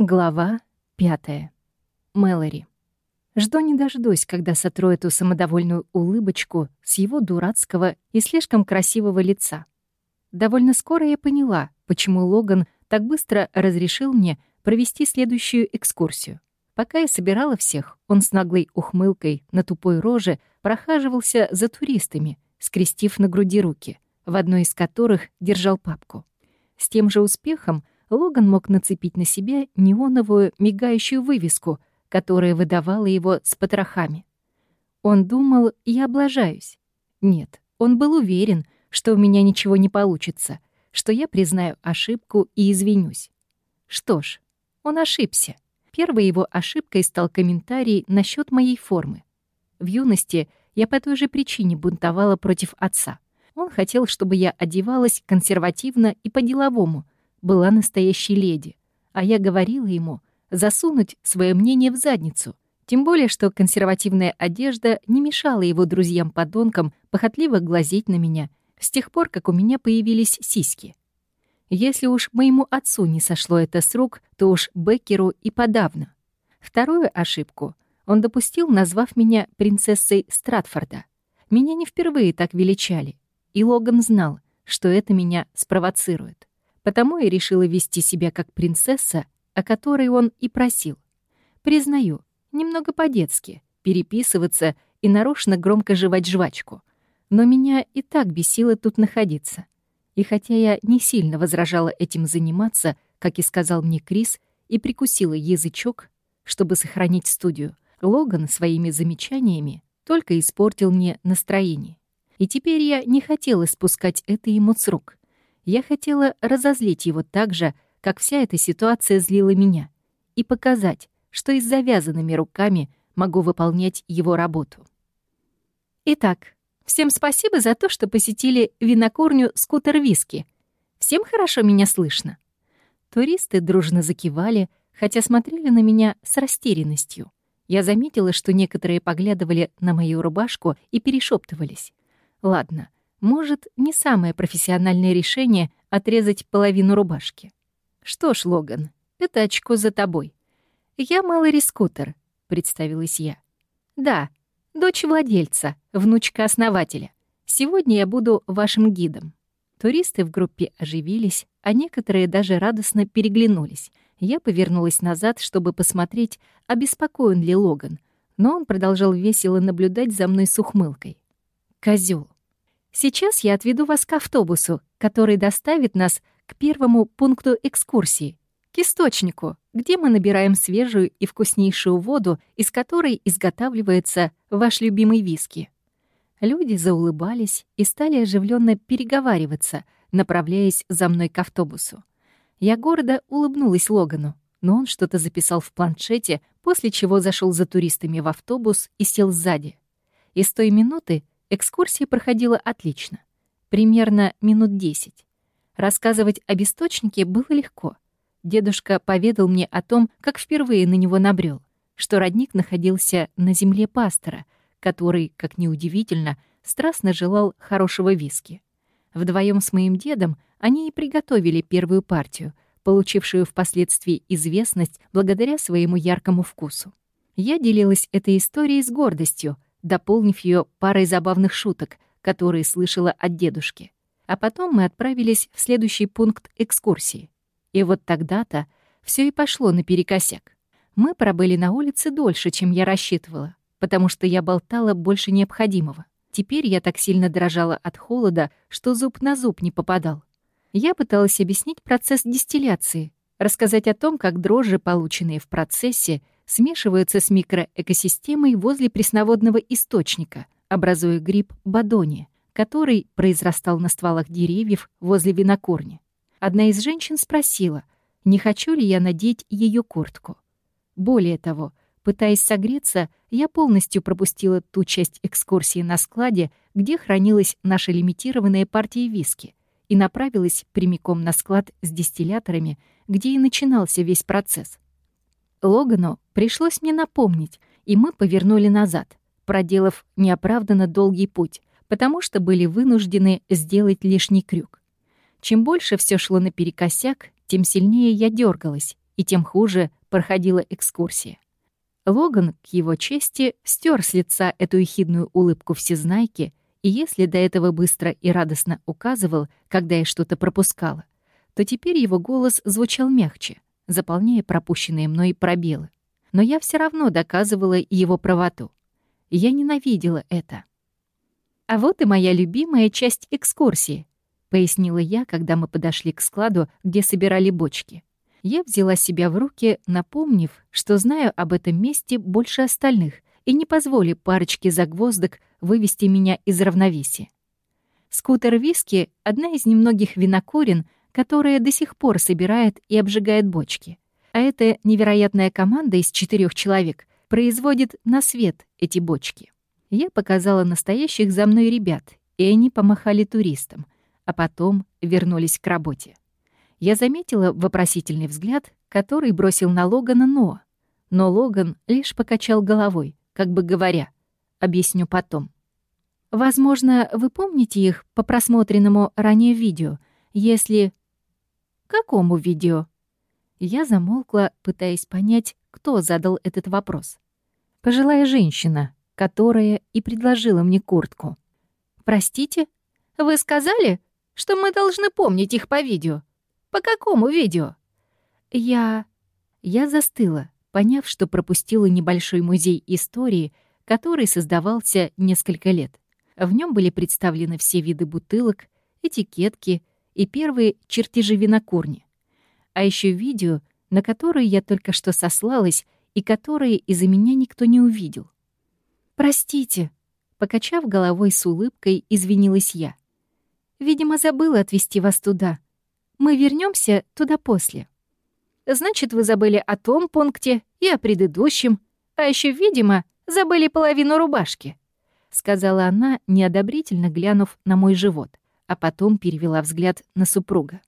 Глава пятая. Мэлори. Жду не дождусь, когда сотру эту самодовольную улыбочку с его дурацкого и слишком красивого лица. Довольно скоро я поняла, почему Логан так быстро разрешил мне провести следующую экскурсию. Пока я собирала всех, он с наглой ухмылкой на тупой роже прохаживался за туристами, скрестив на груди руки, в одной из которых держал папку. С тем же успехом — Логан мог нацепить на себя неоновую мигающую вывеску, которая выдавала его с потрохами. Он думал, я облажаюсь. Нет, он был уверен, что у меня ничего не получится, что я признаю ошибку и извинюсь. Что ж, он ошибся. Первой его ошибкой стал комментарий насчет моей формы. В юности я по той же причине бунтовала против отца. Он хотел, чтобы я одевалась консервативно и по-деловому — была настоящей леди, а я говорила ему засунуть свое мнение в задницу, тем более что консервативная одежда не мешала его друзьям-подонкам похотливо глазеть на меня с тех пор, как у меня появились сиськи. Если уж моему отцу не сошло это с рук, то уж Беккеру и подавно. Вторую ошибку он допустил, назвав меня принцессой Стратфорда. Меня не впервые так величали, и Логан знал, что это меня спровоцирует. Потому и решила вести себя как принцесса, о которой он и просил. Признаю, немного по-детски, переписываться и нарочно громко жевать жвачку. Но меня и так бесило тут находиться. И хотя я не сильно возражала этим заниматься, как и сказал мне Крис, и прикусила язычок, чтобы сохранить студию, Логан своими замечаниями только испортил мне настроение. И теперь я не хотела спускать это ему с рук. Я хотела разозлить его так же, как вся эта ситуация злила меня, и показать, что и с завязанными руками могу выполнять его работу. Итак, всем спасибо за то, что посетили винокурню «Скутер Виски». Всем хорошо меня слышно. Туристы дружно закивали, хотя смотрели на меня с растерянностью. Я заметила, что некоторые поглядывали на мою рубашку и перешептывались. Ладно, может, не самое профессиональное решение отрезать половину рубашки. Что ж, Логан, это очко за тобой. Я Мэлори Скутер, представилась я. Да, дочь владельца, внучка основателя. Сегодня я буду вашим гидом. Туристы в группе оживились, а некоторые даже радостно переглянулись. Я повернулась назад, чтобы посмотреть, обеспокоен ли Логан, но он продолжал весело наблюдать за мной с ухмылкой. Козёл. Сейчас я отведу вас к автобусу, который доставит нас к первому пункту экскурсии, к источнику, где мы набираем свежую и вкуснейшую воду, из которой изготавливается ваш любимый виски. Люди заулыбались и стали оживленно переговариваться, направляясь за мной к автобусу. Я гордо улыбнулась Логану, но он что-то записал в планшете, после чего зашел за туристами в автобус и сел сзади. И с той минуты Экскурсия проходила отлично. Примерно минут десять. Рассказывать об источнике было легко. Дедушка поведал мне о том, как впервые на него набрел, что родник находился на земле пастора, который, как неудивительно, страстно желал хорошего виски. Вдвоем с моим дедом они и приготовили первую партию, получившую впоследствии известность благодаря своему яркому вкусу. Я делилась этой историей с гордостью, дополнив ее парой забавных шуток, которые слышала от дедушки. А потом мы отправились в следующий пункт экскурсии. И вот тогда-то все и пошло наперекосяк. Мы пробыли на улице дольше, чем я рассчитывала, потому что я болтала больше необходимого. Теперь я так сильно дрожала от холода, что зуб на зуб не попадал. Я пыталась объяснить процесс дистилляции, рассказать о том, как дрожжи, полученные в процессе, смешиваются с микроэкосистемой возле пресноводного источника, образуя гриб бадони, который произрастал на стволах деревьев возле винокурни. Одна из женщин спросила, не хочу ли я надеть ее куртку. Более того, пытаясь согреться, я полностью пропустила ту часть экскурсии на складе, где хранилась наша лимитированная партия виски, и направилась прямиком на склад с дистилляторами, где и начинался весь процесс. Логану пришлось мне напомнить, и мы повернули назад, проделав неоправданно долгий путь, потому что были вынуждены сделать лишний крюк. Чем больше все шло наперекосяк, тем сильнее я дергалась, и тем хуже проходила экскурсия. Логан, к его чести, стер с лица эту ехидную улыбку всезнайки, и если до этого быстро и радостно указывал, когда я что-то пропускала, то теперь его голос звучал мягче, заполняя пропущенные мной пробелы. Но я все равно доказывала его правоту. Я ненавидела это. «А вот и моя любимая часть экскурсии», — пояснила я, когда мы подошли к складу, где собирали бочки. Я взяла себя в руки, напомнив, что знаю об этом месте больше остальных и не позволю парочке загвоздок вывести меня из равновесия. Скутер Виски — одна из немногих винокурен, которая до сих пор собирает и обжигает бочки. А эта невероятная команда из четырех человек производит на свет эти бочки. Я показала настоящих за мной ребят, и они помахали туристам, а потом вернулись к работе. Я заметила вопросительный взгляд, который бросил на Логана Ноа. Но Логан лишь покачал головой, как бы говоря, «Объясню потом». Возможно, вы помните их по просмотренному ранее видео, если... Какому видео? Я замолкла, пытаясь понять, кто задал этот вопрос. Пожилая женщина, которая и предложила мне куртку. «Простите, вы сказали, что мы должны помнить их по видео?» По какому видео? Я... Я застыла, поняв, что пропустила небольшой музей истории, который создавался несколько лет. В нем были представлены все виды бутылок, этикетки и первые чертежи винокурни. А еще видео, на которые я только что сослалась и которые из-за меня никто не увидел. «Простите», — покачав головой с улыбкой, извинилась я. «Видимо, забыла отвезти вас туда. Мы вернемся туда после. Значит, вы забыли о том пункте и о предыдущем, а еще, видимо, забыли половину рубашки», — сказала она, неодобрительно глянув на мой живот, а потом перевела взгляд на супруга.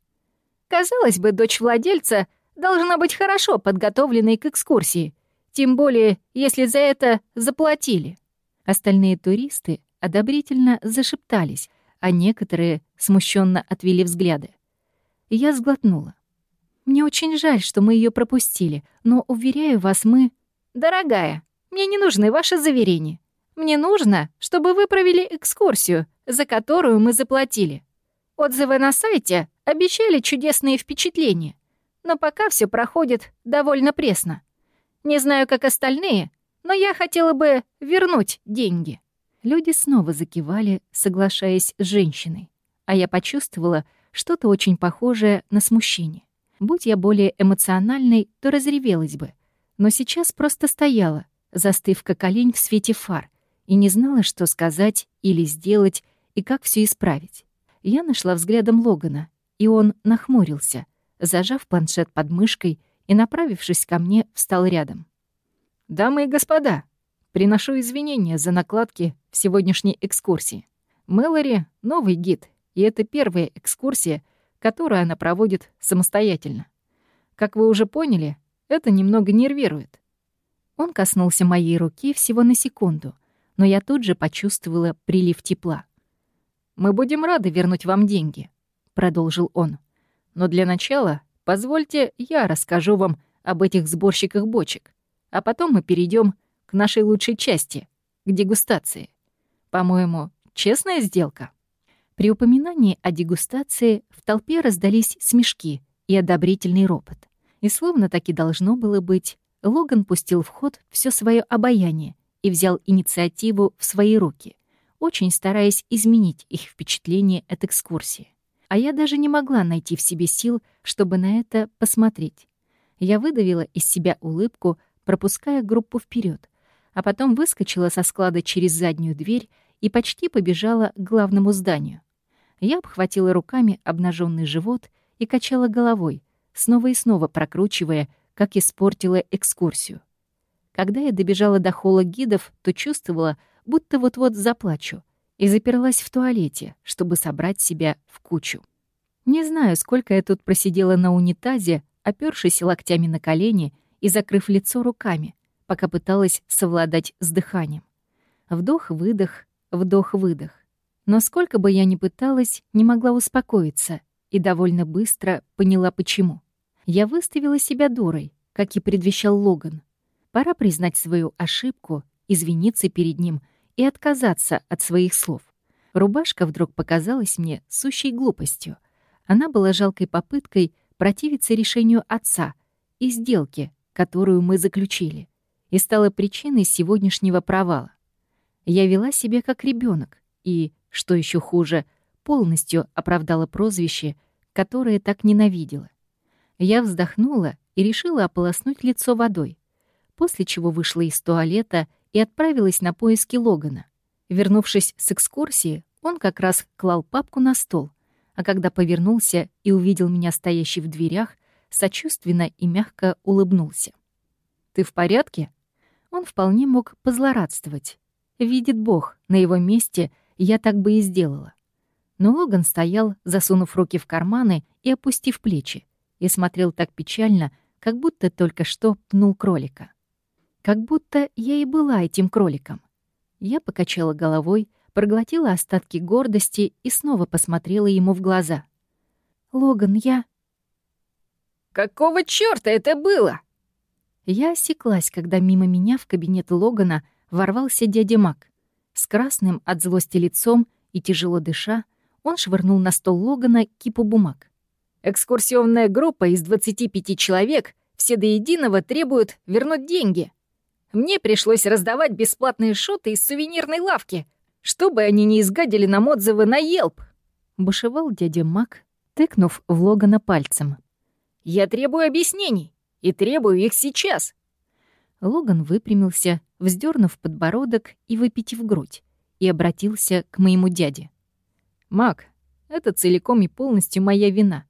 «Казалось бы, дочь владельца должна быть хорошо подготовленной к экскурсии, тем более, если за это заплатили». Остальные туристы одобрительно зашептались, а некоторые смущенно отвели взгляды я сглотнула. «Мне очень жаль, что мы ее пропустили, но, уверяю вас, мы...» «Дорогая, мне не нужны ваши заверения. Мне нужно, чтобы вы провели экскурсию, за которую мы заплатили. Отзывы на сайте обещали чудесные впечатления, но пока все проходит довольно пресно. Не знаю, как остальные, но я хотела бы вернуть деньги». Люди снова закивали, соглашаясь с женщиной, а я почувствовала, что-то очень похожее на смущение. Будь я более эмоциональной, то разревелась бы. Но сейчас просто стояла, застыв как олень в свете фар, и не знала, что сказать или сделать, и как все исправить. Я нашла взглядом Логана, и он нахмурился, зажав планшет под мышкой и, направившись ко мне, встал рядом. «Дамы и господа, приношу извинения за накладки в сегодняшней экскурсии. Мэлори — новый гид, и это первая экскурсия, которую она проводит самостоятельно. Как вы уже поняли, это немного нервирует. Он коснулся моей руки всего на секунду, но я тут же почувствовала прилив тепла. «Мы будем рады вернуть вам деньги», — продолжил он. «Но для начала позвольте я расскажу вам об этих сборщиках бочек, а потом мы перейдем к нашей лучшей части, к дегустации. По-моему, честная сделка». При упоминании о дегустации в толпе раздались смешки и одобрительный ропот. И словно так и должно было быть, Логан пустил в ход все свое обаяние и взял инициативу в свои руки, очень стараясь изменить их впечатление от экскурсии. А я даже не могла найти в себе сил, чтобы на это посмотреть. Я выдавила из себя улыбку, пропуская группу вперед, а потом выскочила со склада через заднюю дверь и почти побежала к главному зданию. Я обхватила руками обнаженный живот и качала головой, снова и снова прокручивая, как испортила экскурсию. Когда я добежала до холла гидов, то чувствовала, будто вот-вот заплачу, и заперлась в туалете, чтобы собрать себя в кучу. Не знаю, сколько я тут просидела на унитазе, опёршись локтями на колени и закрыв лицо руками, пока пыталась совладать с дыханием. Вдох-выдох, вдох-выдох. Но сколько бы я ни пыталась, не могла успокоиться и довольно быстро поняла, почему. Я выставила себя дурой, как и предвещал Логан. Пора признать свою ошибку, извиниться перед ним и отказаться от своих слов. Рубашка вдруг показалась мне сущей глупостью. Она была жалкой попыткой противиться решению отца и сделке, которую мы заключили, и стала причиной сегодняшнего провала. Я вела себя как ребенок и, что еще хуже, полностью оправдала прозвище, которое так ненавидела. Я вздохнула и решила ополоснуть лицо водой, после чего вышла из туалета и отправилась на поиски Логана. Вернувшись с экскурсии, он как раз клал папку на стол, а когда повернулся и увидел меня стоящей в дверях, сочувственно и мягко улыбнулся. «Ты в порядке?» Он вполне мог позлорадствовать. Видит Бог, на его месте я так бы и сделала. Но Логан стоял, засунув руки в карманы и опустив плечи, и смотрел так печально, как будто только что пнул кролика. Как будто я и была этим кроликом. Я покачала головой, проглотила остатки гордости и снова посмотрела ему в глаза. «Логан, я...» «Какого чёрта это было?» Я осеклась, когда мимо меня в кабинет Логана ворвался дядя Мак. С красным от злости лицом и тяжело дыша, он швырнул на стол Логана кипу бумаг. «Экскурсионная группа из 25 человек все до единого требуют вернуть деньги. Мне пришлось раздавать бесплатные шоты из сувенирной лавки, чтобы они не изгадили нам отзывы на Елп», — бушевал дядя Мак, тыкнув в Логана пальцем. «Я требую объяснений, и требую их сейчас». Логан выпрямился, вздернув подбородок и выпитив грудь, и обратился к моему дяде. «Мак, это целиком и полностью моя вина.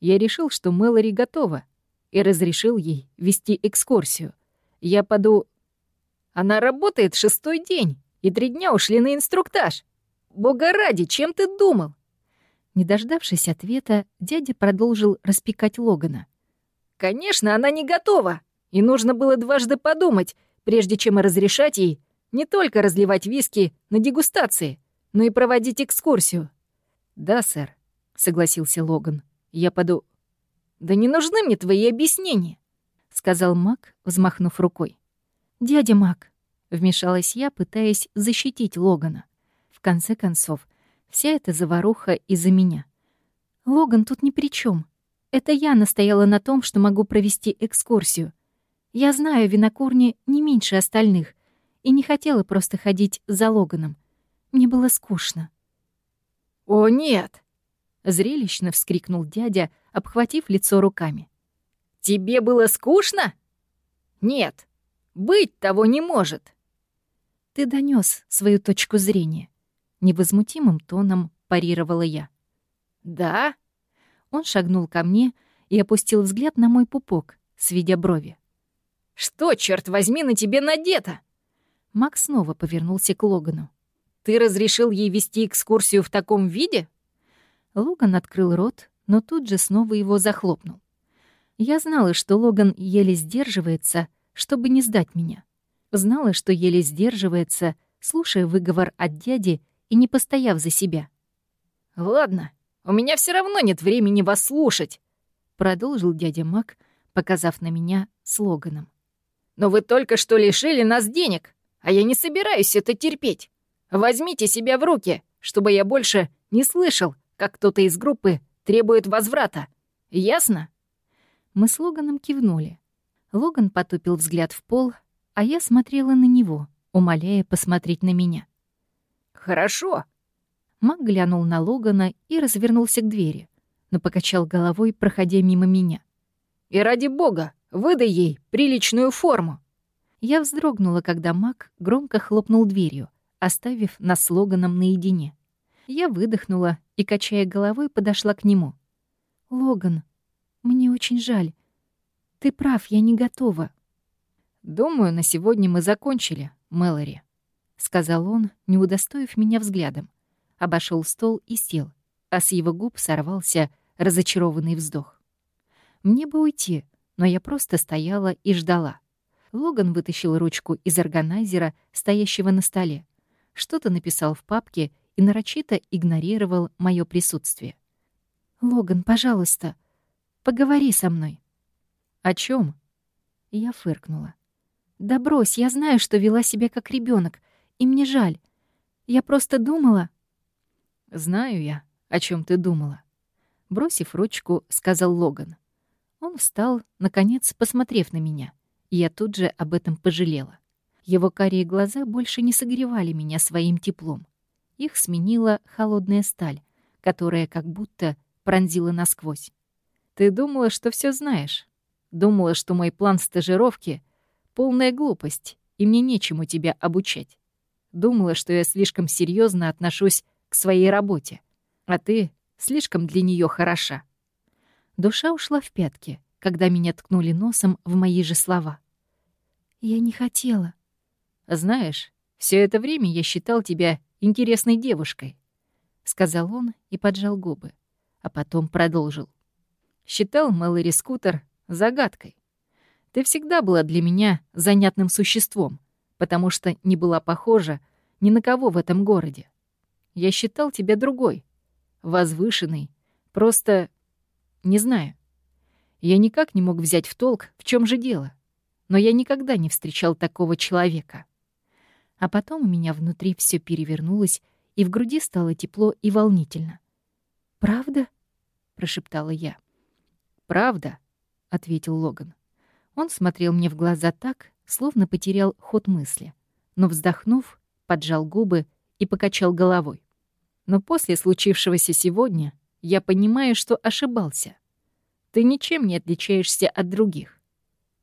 Я решил, что Мэлори готова, и разрешил ей вести экскурсию. Я поду... Она работает шестой день, и три дня ушли на инструктаж. Бога ради, чем ты думал?» Не дождавшись ответа, дядя продолжил распекать Логана. «Конечно, она не готова, и нужно было дважды подумать, прежде чем разрешать ей не только разливать виски на дегустации, но и проводить экскурсию. «Да, сэр», — согласился Логан. «Я поду...» «Да не нужны мне твои объяснения», — сказал Мак, взмахнув рукой. «Дядя Мак», — вмешалась я, пытаясь защитить Логана. В конце концов, вся эта заваруха из-за меня. Логан тут ни при чем. Это я настояла на том, что могу провести экскурсию. Я знаю винокурни не меньше остальных и не хотела просто ходить за Логаном. Мне было скучно. «О, нет!» — зрелищно вскрикнул дядя, обхватив лицо руками. «Тебе было скучно? Нет, быть того не может!» «Ты донес свою точку зрения», — невозмутимым тоном парировала я. «Да?» Он шагнул ко мне и опустил взгляд на мой пупок, сведя брови. «Что, черт возьми, на тебе надето?» Макс снова повернулся к Логану. «Ты разрешил ей вести экскурсию в таком виде?» Логан открыл рот, но тут же снова его захлопнул. Я знала, что Логан еле сдерживается, чтобы не сдать меня. Знала, что еле сдерживается, слушая выговор от дяди и не постояв за себя. «Ладно, у меня все равно нет времени вас слушать», — продолжил дядя Мак, показав на меня слоганом. «Но вы только что лишили нас денег, а я не собираюсь это терпеть. Возьмите себя в руки, чтобы я больше не слышал, как кто-то из группы требует возврата. Ясно?» Мы с Логаном кивнули. Логан потупил взгляд в пол, а я смотрела на него, умоляя посмотреть на меня. «Хорошо». Мак глянул на Логана и развернулся к двери, но покачал головой, проходя мимо меня. «И ради бога, выдай ей приличную форму». Я вздрогнула, когда Мак громко хлопнул дверью, оставив нас с Логаном наедине. Я выдохнула и, качая головой, подошла к нему. «Логан, мне очень жаль. Ты прав, я не готова». «Думаю, на сегодня мы закончили, Мэлори», — сказал он, не удостоив меня взглядом. Обошел стол и сел, а с его губ сорвался разочарованный вздох. Мне бы уйти, но я просто стояла и ждала. Логан вытащил ручку из органайзера, стоящего на столе. Что-то написал в папке и нарочито игнорировал мое присутствие. «Логан, пожалуйста, поговори со мной», «О чем? Я фыркнула. «Да брось, я знаю, что вела себя как ребенок, и мне жаль. Я просто думала...» «Знаю я, о чем ты думала», — бросив ручку, сказал Логан. Он встал, наконец, посмотрев на меня, я тут же об этом пожалела. Его карие глаза больше не согревали меня своим теплом. Их сменила холодная сталь, которая как будто пронзила насквозь. «Ты думала, что все знаешь. Думала, что мой план стажировки — полная глупость, и мне нечему тебя обучать. Думала, что я слишком серьезно отношусь к своей работе, а ты слишком для нее хороша». Душа ушла в пятки, когда меня ткнули носом в мои же слова. «Я не хотела». «Знаешь, все это время я считал тебя интересной девушкой», — сказал он и поджал губы, а потом продолжил. «Считал Мэлори Скутер загадкой. Ты всегда была для меня занятным существом, потому что не была похожа ни на кого в этом городе. Я считал тебя другой, возвышенной, просто... не знаю. Я никак не мог взять в толк, в чем же дело, но я никогда не встречал такого человека». А потом у меня внутри все перевернулось, и в груди стало тепло и волнительно. «Правда?» — прошептала я. «Правда», — ответил Логан. Он смотрел мне в глаза так, словно потерял ход мысли, но, вздохнув, поджал губы и покачал головой. «Но после случившегося сегодня я понимаю, что ошибался. Ты ничем не отличаешься от других.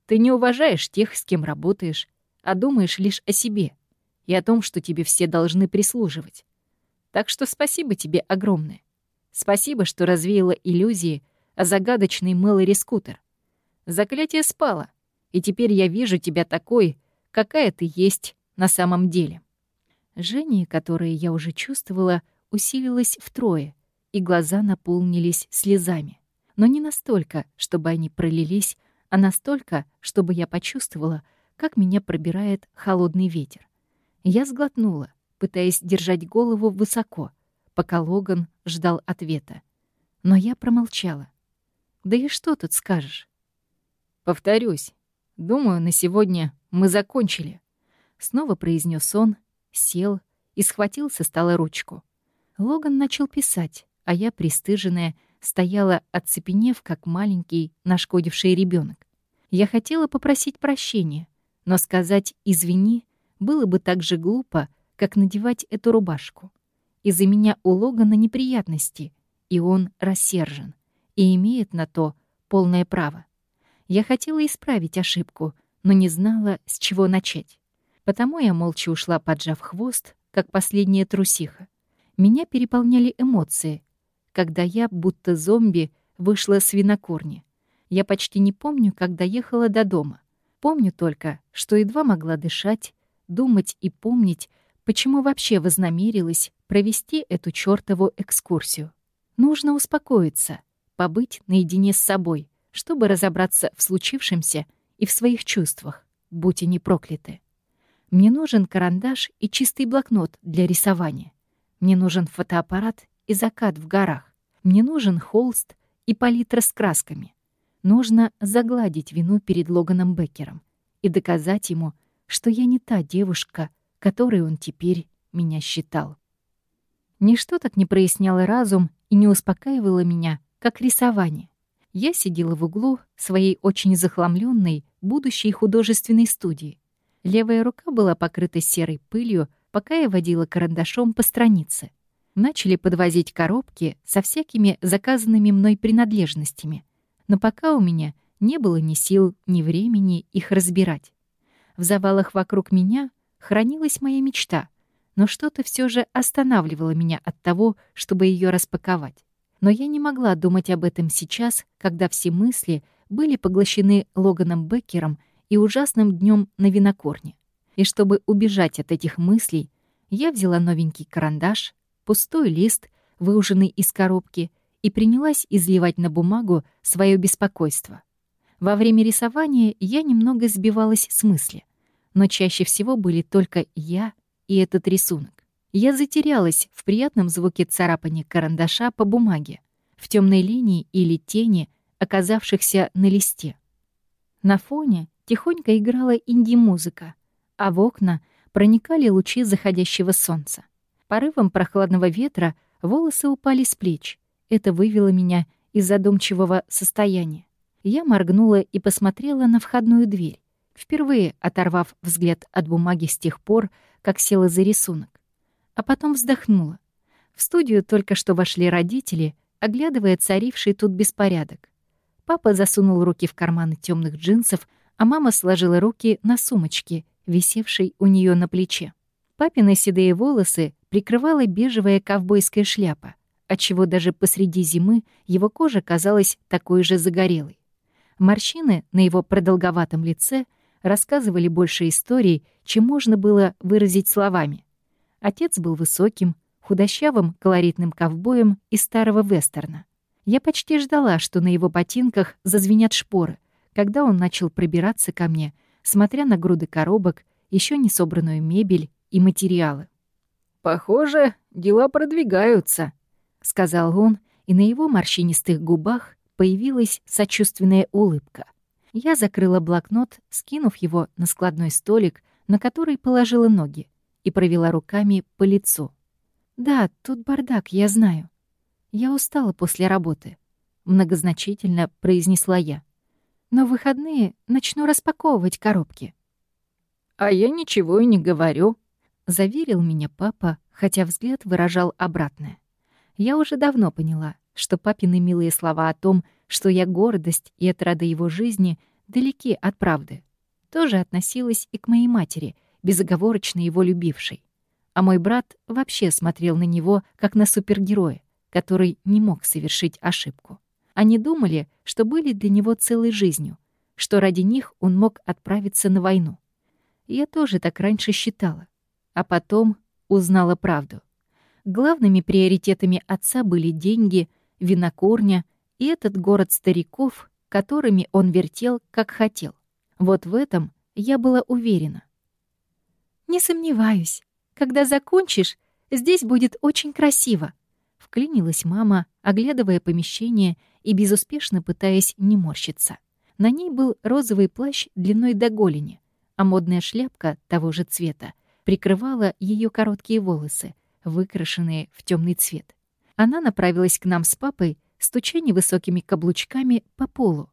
Ты не уважаешь тех, с кем работаешь, а думаешь лишь о себе и о том, что тебе все должны прислуживать. Так что спасибо тебе огромное. Спасибо, что развеяла иллюзии о загадочной Мэлори Скутер. Заклятие спало, и теперь я вижу тебя такой, какая ты есть на самом деле. Жжение, которое я уже чувствовала, усилилось втрое, и глаза наполнились слезами. Но не настолько, чтобы они пролились, а настолько, чтобы я почувствовала, как меня пробирает холодный ветер. Я сглотнула, пытаясь держать голову высоко, пока Логан ждал ответа. Но я промолчала. Да и что тут скажешь? Повторюсь, думаю, на сегодня мы закончили. Снова произнес он, сел и схватил со стола ручку. Логан начал писать, а я, пристыженная, стояла, оцепенев, как маленький, нашкодивший ребенок. Я хотела попросить прощения, но сказать «извини» было бы так же глупо, как надевать эту рубашку. Из-за меня у Логана неприятности, и он рассержен, и имеет на то полное право. Я хотела исправить ошибку, но не знала, с чего начать. Потому я молча ушла, поджав хвост, как последняя трусиха. Меня переполняли эмоции, когда я, будто зомби, вышла с винокурни. Я почти не помню, как доехала до дома. Помню только, что едва могла дышать, думать и помнить, почему вообще вознамерилась провести эту чёртову экскурсию. Нужно успокоиться, побыть наедине с собой, чтобы разобраться в случившемся и в своих чувствах, будь они прокляты. Мне нужен карандаш и чистый блокнот для рисования. Мне нужен фотоаппарат и закат в горах. Мне нужен холст и палитра с красками. Нужно загладить вину перед Логаном Беккером и доказать ему, что я не та девушка, которой он теперь меня считал. Ничто так не проясняло разум и не успокаивало меня, как рисование. Я сидела в углу своей очень захламленной будущей художественной студии. Левая рука была покрыта серой пылью, пока я водила карандашом по странице. Начали подвозить коробки со всякими заказанными мной принадлежностями, но пока у меня не было ни сил, ни времени их разбирать. В завалах вокруг меня хранилась моя мечта, но что-то все же останавливало меня от того, чтобы ее распаковать. Но я не могла думать об этом сейчас, когда все мысли были поглощены Логаном Беккером и ужасным днем на винокорне. И чтобы убежать от этих мыслей, я взяла новенький карандаш, пустой лист, выуженный из коробки, и принялась изливать на бумагу свое беспокойство. Во время рисования я немного сбивалась с мысли, но чаще всего были только я и этот рисунок. Я затерялась в приятном звуке царапания карандаша по бумаге, в темной линии или тени, оказавшихся на листе. На фоне тихонько играла инди-музыка, а в окна проникали лучи заходящего солнца. Порывом прохладного ветра волосы упали с плеч. Это вывело меня из задумчивого состояния. Я моргнула и посмотрела на входную дверь, впервые оторвав взгляд от бумаги с тех пор, как села за рисунок. А потом вздохнула. В студию только что вошли родители, оглядывая царивший тут беспорядок. Папа засунул руки в карманы темных джинсов, а мама сложила руки на сумочке, висевшей у нее на плече. Папины седые волосы прикрывала бежевая ковбойская шляпа, отчего даже посреди зимы его кожа казалась такой же загорелой. Морщины на его продолговатом лице рассказывали больше историй, чем можно было выразить словами. Отец был высоким, худощавым, колоритным ковбоем из старого вестерна. Я почти ждала, что на его ботинках зазвенят шпоры, когда он начал пробираться ко мне, смотря на груды коробок, еще не собранную мебель и материалы. «Похоже, дела продвигаются», — сказал он, и на его морщинистых губах появилась сочувственная улыбка. Я закрыла блокнот, скинув его на складной столик, на который положила ноги, и провела руками по лицу. «Да, тут бардак, я знаю. Я устала после работы», — многозначительно произнесла я. «Но в выходные начну распаковывать коробки». «А я ничего и не говорю», — заверил меня папа, хотя взгляд выражал обратное. Я уже давно поняла, что папины милые слова о том, что я гордость и отрада его жизни, далеки от правды. Тоже относилась и к моей матери, безоговорочно его любившей. А мой брат вообще смотрел на него, как на супергероя, который не мог совершить ошибку. Они думали, что были для него целой жизнью, что ради них он мог отправиться на войну. Я тоже так раньше считала, а потом узнала правду. Главными приоритетами отца были деньги, винокурня и этот город стариков, которыми он вертел, как хотел. Вот в этом я была уверена. «Не сомневаюсь. Когда закончишь, здесь будет очень красиво», — вклинилась мама, оглядывая помещение и безуспешно пытаясь не морщиться. На ней был розовый плащ длиной до голени, а модная шляпка того же цвета прикрывала ее короткие волосы, выкрашенные в темный цвет. Она направилась к нам с папой, стуча невысокими каблучками по полу.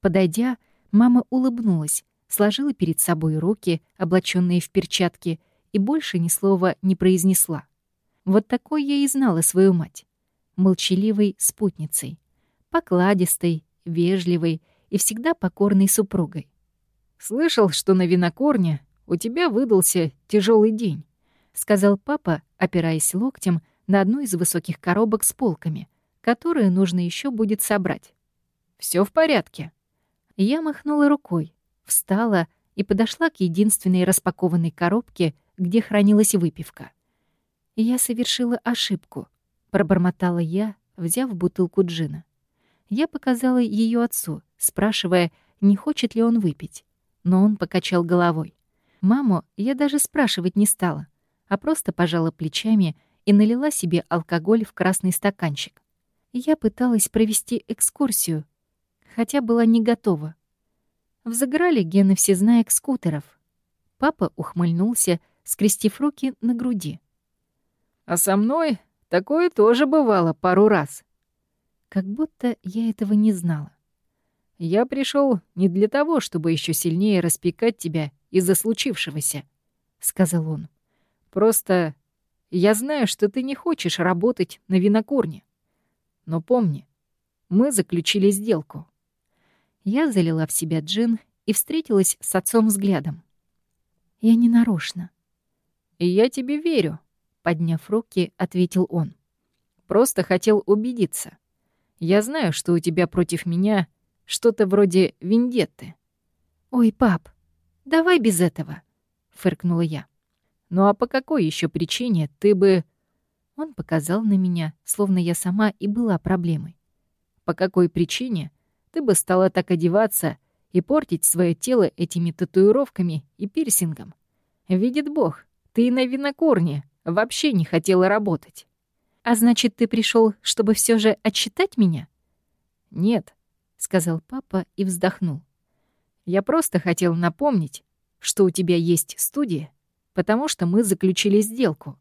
Подойдя, мама улыбнулась, сложила перед собой руки, облаченные в перчатки, и больше ни слова не произнесла. Вот такой я и знала свою мать. Молчаливой спутницей, покладистой, вежливой и всегда покорной супругой. «Слышал, что на винокорне у тебя выдался тяжелый день», — сказал папа, опираясь локтем на одну из высоких коробок с полками, которые нужно еще будет собрать. Все в порядке?» Я махнула рукой, встала и подошла к единственной распакованной коробке, где хранилась выпивка. «Я совершила ошибку», — пробормотала я, взяв бутылку джина. Я показала ее отцу, спрашивая, не хочет ли он выпить, но он покачал головой. Маму я даже спрашивать не стала — а просто пожала плечами и налила себе алкоголь в красный стаканчик. Я пыталась провести экскурсию, хотя была не готова. Взыграли гены всезнаек скутеров. Папа ухмыльнулся, скрестив руки на груди. «А со мной такое тоже бывало пару раз». Как будто я этого не знала. «Я пришел не для того, чтобы еще сильнее распекать тебя из-за случившегося», — сказал он. Просто я знаю, что ты не хочешь работать на винокурне. Но помни, мы заключили сделку. Я залила в себя джин и встретилась с отцом взглядом. Я не нарочно. Я тебе верю, подняв руки, ответил он. Просто хотел убедиться. Я знаю, что у тебя против меня что-то вроде вендетты. Ой, пап, давай без этого, фыркнула я. Ну а по какой еще причине ты бы...» Он показал на меня, словно я сама и была проблемой. «По какой причине ты бы стала так одеваться и портить свое тело этими татуировками и пирсингом? Видит Бог, ты на винокурне вообще не хотела работать». «А значит, ты пришел, чтобы все же отчитать меня?» «Нет», — сказал папа и вздохнул. Я просто хотел напомнить, что у тебя есть студия, потому что мы заключили сделку.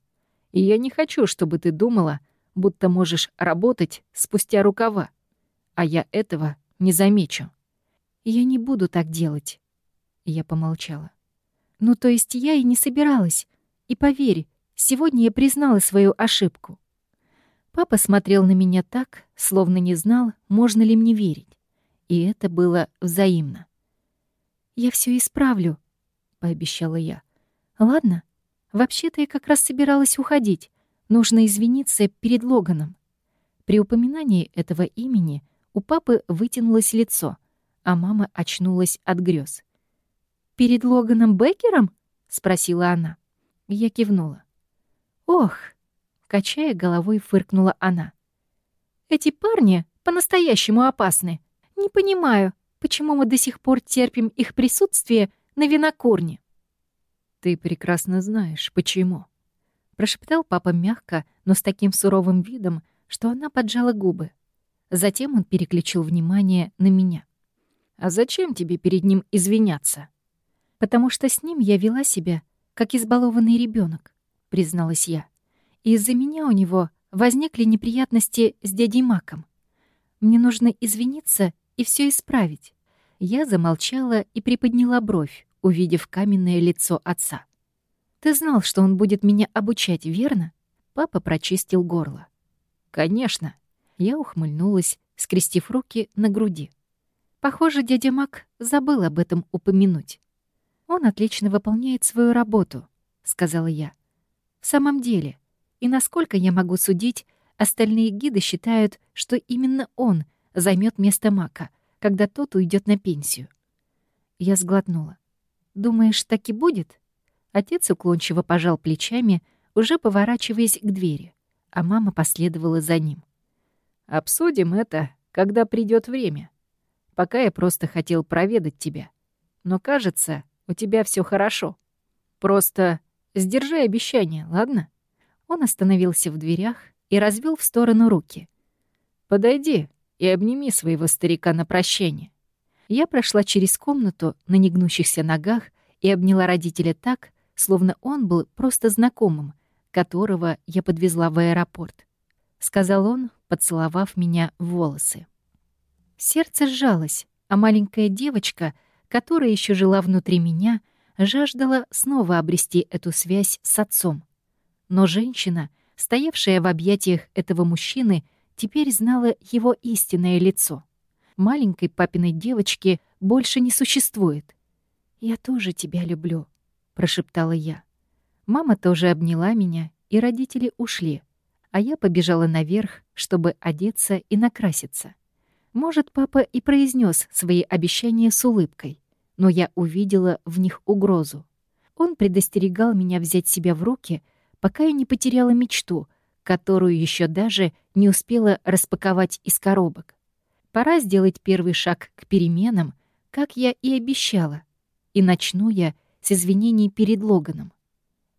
И я не хочу, чтобы ты думала, будто можешь работать спустя рукава. А я этого не замечу. Я не буду так делать. Я помолчала. Ну, то есть я и не собиралась. И поверь, сегодня я признала свою ошибку. Папа смотрел на меня так, словно не знал, можно ли мне верить. И это было взаимно. «Я все исправлю», — пообещала я. «Ладно, вообще-то я как раз собиралась уходить. Нужно извиниться перед Логаном». При упоминании этого имени у папы вытянулось лицо, а мама очнулась от грез. «Перед Логаном Беккером?» — спросила она. Я кивнула. «Ох!» — качая головой, фыркнула она. «Эти парни по-настоящему опасны. Не понимаю, почему мы до сих пор терпим их присутствие на винокурне». «Ты прекрасно знаешь, почему», — прошептал папа мягко, но с таким суровым видом, что она поджала губы. Затем он переключил внимание на меня. «А зачем тебе перед ним извиняться?» «Потому что с ним я вела себя, как избалованный ребенок, призналась я. И из-за меня у него возникли неприятности с дядей Маком. Мне нужно извиниться и все исправить. Я замолчала и приподняла бровь, увидев каменное лицо отца. «Ты знал, что он будет меня обучать, верно?» Папа прочистил горло. «Конечно». Я ухмыльнулась, скрестив руки на груди. Похоже, дядя Мак забыл об этом упомянуть. «Он отлично выполняет свою работу», — сказала я. «В самом деле, и насколько я могу судить, остальные гиды считают, что именно он займет место Мака, когда тот уйдет на пенсию». Я сглотнула. «Думаешь, так и будет?» Отец уклончиво пожал плечами, уже поворачиваясь к двери, а мама последовала за ним. «Обсудим это, когда придет время. Пока я просто хотел проведать тебя. Но, кажется, у тебя все хорошо. Просто сдержи обещание, ладно?» Он остановился в дверях и развел в сторону руки. «Подойди и обними своего старика на прощание». Я прошла через комнату на негнущихся ногах и обняла родителя так, словно он был просто знакомым, которого я подвезла в аэропорт. Сказал он, поцеловав меня в волосы. Сердце сжалось, а маленькая девочка, которая еще жила внутри меня, жаждала снова обрести эту связь с отцом. Но женщина, стоявшая в объятиях этого мужчины, теперь знала его истинное лицо маленькой папиной девочки больше не существует. «Я тоже тебя люблю», — прошептала я. Мама тоже обняла меня, и родители ушли, а я побежала наверх, чтобы одеться и накраситься. Может, папа и произнес свои обещания с улыбкой, но я увидела в них угрозу. Он предостерегал меня взять себя в руки, пока я не потеряла мечту, которую еще даже не успела распаковать из коробок. Пора сделать первый шаг к переменам, как я и обещала. И начну я с извинений перед Логаном.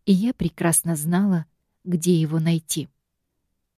И я прекрасно знала, где его найти.